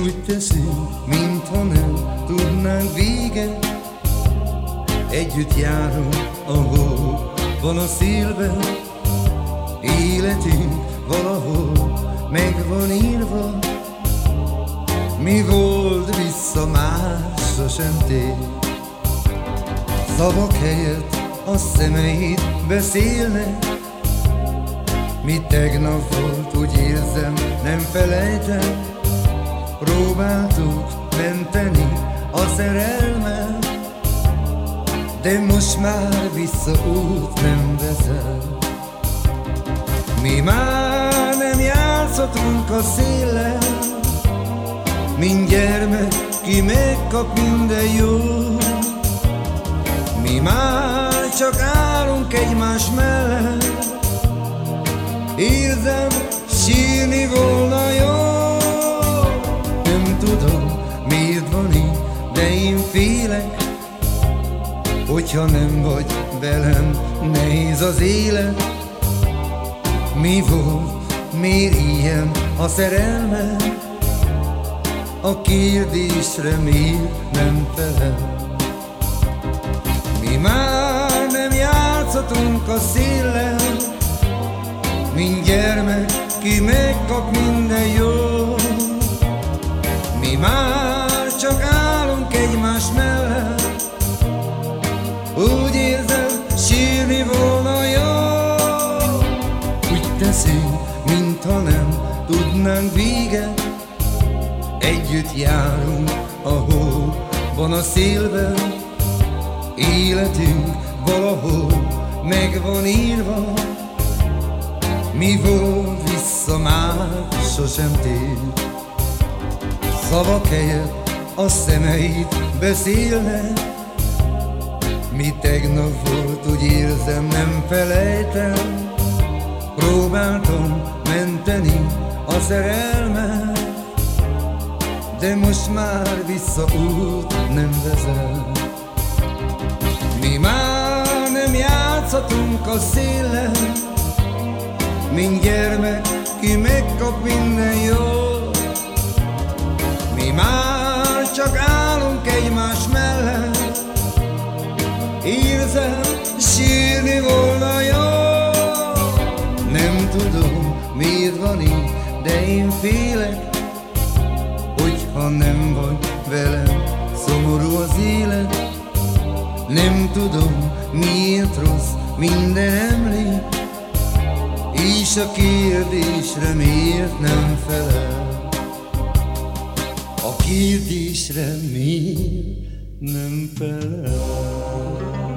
Úgy teszünk, mintha nem tudnánk véget Együtt járunk, ahol van a szélben Életünk valahol meg van írva. Mi volt vissza már sosem tér. Szavak helyett a szemeid beszélnek. Mi tegnap volt, úgy érzem, nem felejtem Próbáltuk menteni a szerelmet De most már visszaút nem vezet Mi már nem játszhatunk a széllel Mint gyermek, ki megkap minden jó Mi már csak állunk egymás mellett Érzem, sírni volna Hogyha nem vagy velem, nehéz az élet Mi volt, miért ilyen a szerelme? A kérdésre miért nem felel? Mi már nem játszhatunk a széllel Mint gyermek, ki megkap minden jó úgy érzem, sírni volna jó. Úgy teszünk, mintha nem tudnánk véget. Együtt járunk, ahol van a szélben. Életünk valahol meg van írva. Mi volt vissza már sosem tér. Szavak helyett a szemeid beszélnek mi tegnap volt, úgy érzem, nem felejtem. Próbáltam menteni a szerelmet De most már vissza út nem vezet Mi már nem játszhatunk a szélen Mint gyermek, ki megkap minden jó Mi már csak állunk egymás mellett tudom, miért van így, de én félek Hogyha nem vagy velem, szomorú az élet. Nem tudom, miért rossz minden emlék. És a kérdésre miért nem felel? A kérdésre miért nem felel